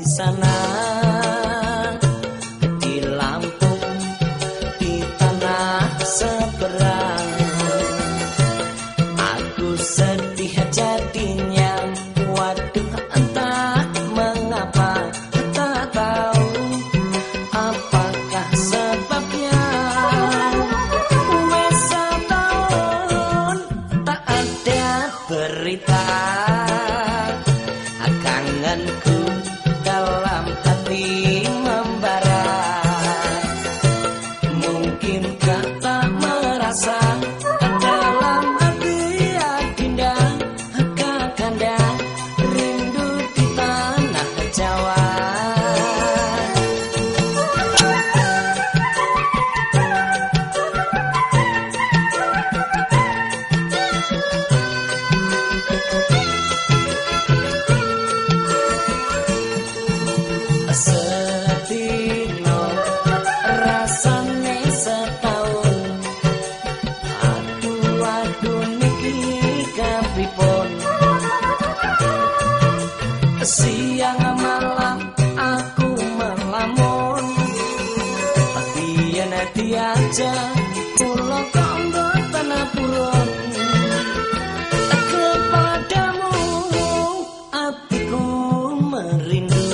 sana di Lampung di tanah seberang. Aku sedih jadinya waduh entah mengapa tak tahu apakah sebabnya. Wes tahun tak ada berita. Jogja Pulau Kondo tanah merindu.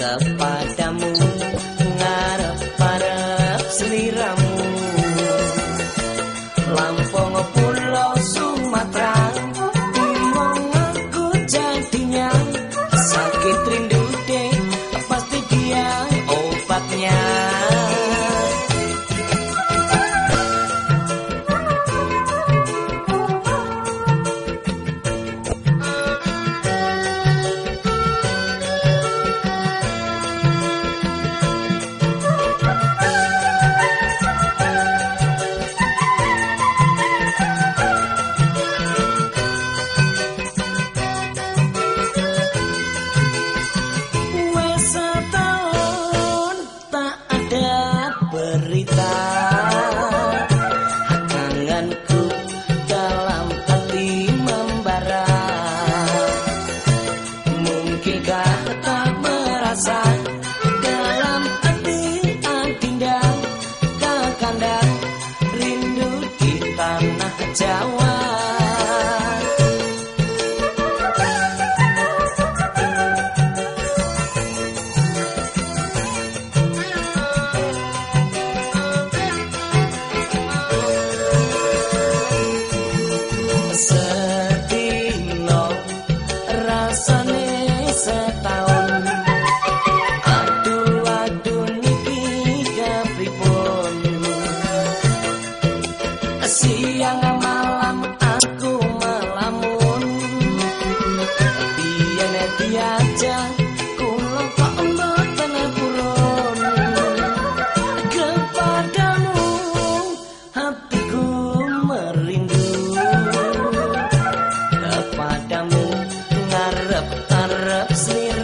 Kepada merasa dalam rindu di tanah Jawa. Rapsir